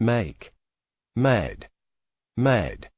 make, made, made.